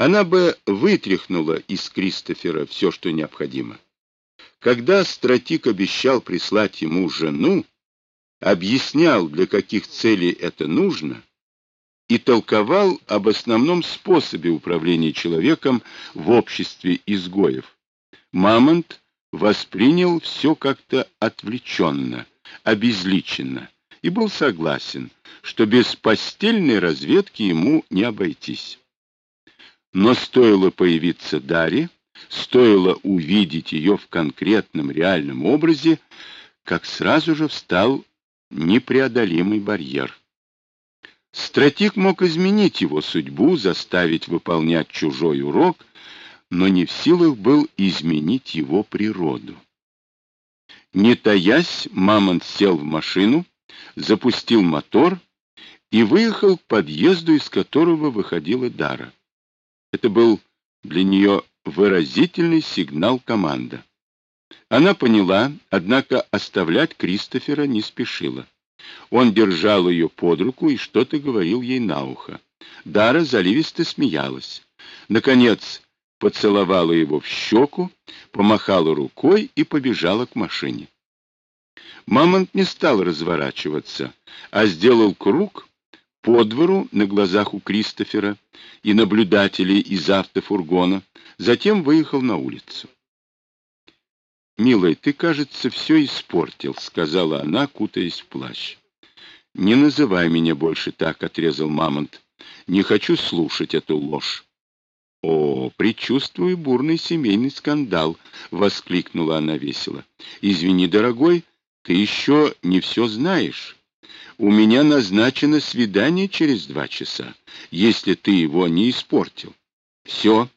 Она бы вытряхнула из Кристофера все, что необходимо. Когда стратик обещал прислать ему жену, объяснял, для каких целей это нужно, и толковал об основном способе управления человеком в обществе изгоев. Мамонт воспринял все как-то отвлеченно, обезличенно, и был согласен, что без постельной разведки ему не обойтись. Но стоило появиться Даре, стоило увидеть ее в конкретном реальном образе, как сразу же встал непреодолимый барьер. Стратик мог изменить его судьбу, заставить выполнять чужой урок, но не в силах был изменить его природу. Не таясь, Мамонт сел в машину, запустил мотор и выехал к подъезду, из которого выходила Дара. Это был для нее выразительный сигнал команда. Она поняла, однако оставлять Кристофера не спешила. Он держал ее под руку и что-то говорил ей на ухо. Дара заливисто смеялась. Наконец поцеловала его в щеку, помахала рукой и побежала к машине. Мамонт не стал разворачиваться, а сделал круг по двору на глазах у Кристофера и наблюдателей из автофургона, затем выехал на улицу. «Милый, ты, кажется, все испортил», — сказала она, кутаясь в плащ. «Не называй меня больше так», — отрезал Мамонт. «Не хочу слушать эту ложь». «О, предчувствую бурный семейный скандал», — воскликнула она весело. «Извини, дорогой, ты еще не все знаешь. У меня назначено свидание через два часа, если ты его не испортил. Все,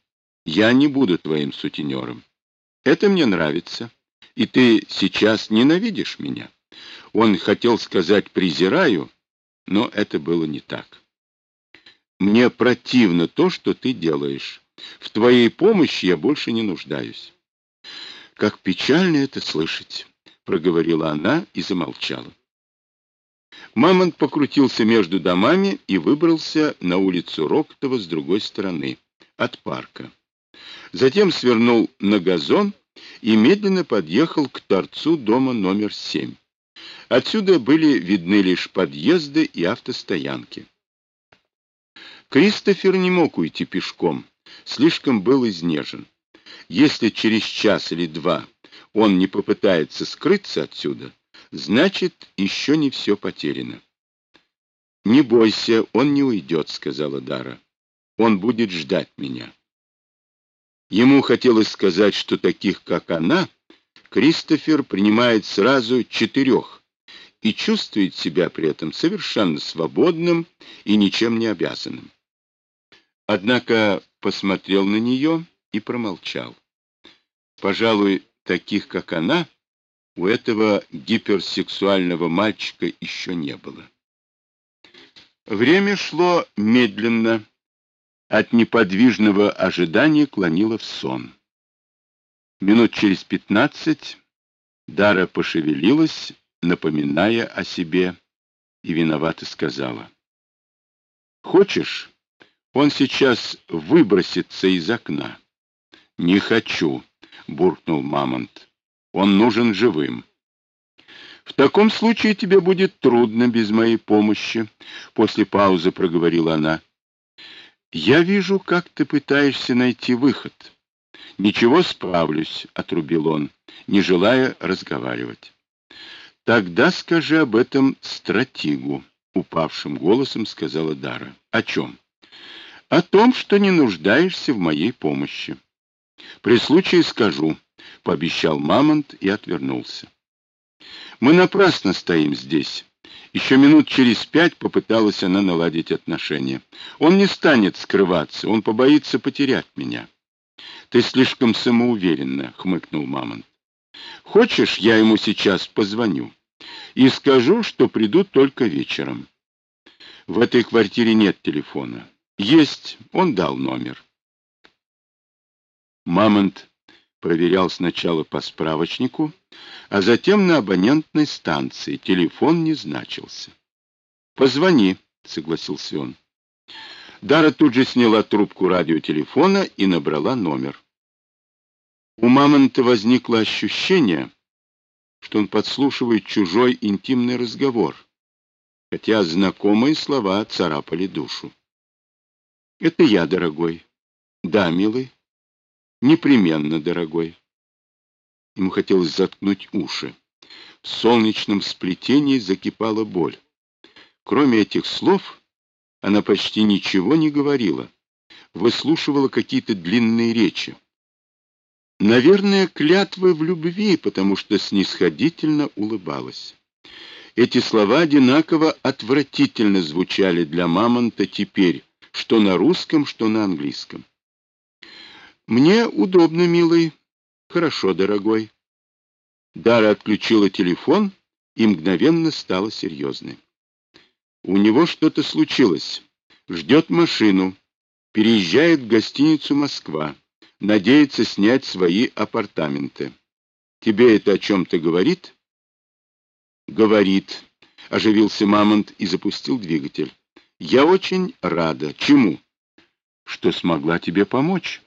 я не буду твоим сутенером». Это мне нравится. И ты сейчас ненавидишь меня. Он хотел сказать «презираю», но это было не так. Мне противно то, что ты делаешь. В твоей помощи я больше не нуждаюсь. Как печально это слышать, проговорила она и замолчала. Мамонт покрутился между домами и выбрался на улицу Роктова с другой стороны, от парка. Затем свернул на газон и медленно подъехал к торцу дома номер семь. Отсюда были видны лишь подъезды и автостоянки. Кристофер не мог уйти пешком, слишком был изнежен. Если через час или два он не попытается скрыться отсюда, значит, еще не все потеряно. «Не бойся, он не уйдет», — сказала Дара. «Он будет ждать меня». Ему хотелось сказать, что таких, как она, Кристофер принимает сразу четырех и чувствует себя при этом совершенно свободным и ничем не обязанным. Однако посмотрел на нее и промолчал. Пожалуй, таких, как она, у этого гиперсексуального мальчика еще не было. Время шло медленно, от неподвижного ожидания клонила в сон. Минут через пятнадцать Дара пошевелилась, напоминая о себе, и виновато сказала. «Хочешь, он сейчас выбросится из окна?» «Не хочу», — буркнул Мамонт. «Он нужен живым». «В таком случае тебе будет трудно без моей помощи», — после паузы проговорила она. «Я вижу, как ты пытаешься найти выход». «Ничего, справлюсь», — отрубил он, не желая разговаривать. «Тогда скажи об этом стратегу», — упавшим голосом сказала Дара. «О чем?» «О том, что не нуждаешься в моей помощи». «При случае скажу», — пообещал Мамонт и отвернулся. «Мы напрасно стоим здесь». Еще минут через пять попыталась она наладить отношения. Он не станет скрываться, он побоится потерять меня. Ты слишком самоуверенна, хмыкнул Мамонт. Хочешь, я ему сейчас позвоню и скажу, что приду только вечером. В этой квартире нет телефона. Есть, он дал номер. Мамонт проверял сначала по справочнику, а затем на абонентной станции. Телефон не значился. «Позвони», — согласился он. Дара тут же сняла трубку радиотелефона и набрала номер. У Мамонта возникло ощущение, что он подслушивает чужой интимный разговор, хотя знакомые слова царапали душу. «Это я, дорогой». «Да, милый». «Непременно, дорогой». Ему хотелось заткнуть уши. В солнечном сплетении закипала боль. Кроме этих слов, она почти ничего не говорила, выслушивала какие-то длинные речи. Наверное, клятвы в любви, потому что снисходительно улыбалась. Эти слова одинаково отвратительно звучали для Мамонта теперь, что на русском, что на английском. «Мне удобно, милый. Хорошо, дорогой». Дара отключила телефон и мгновенно стала серьезной. У него что-то случилось. Ждет машину. Переезжает в гостиницу «Москва». Надеется снять свои апартаменты. Тебе это о чем-то говорит? Говорит. Оживился Мамонт и запустил двигатель. Я очень рада. Чему? Что смогла тебе помочь.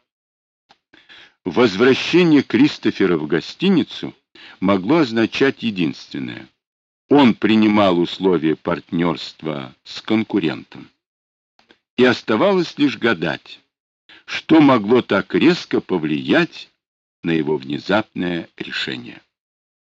Возвращение Кристофера в гостиницу могло означать единственное. Он принимал условия партнерства с конкурентом. И оставалось лишь гадать, что могло так резко повлиять на его внезапное решение.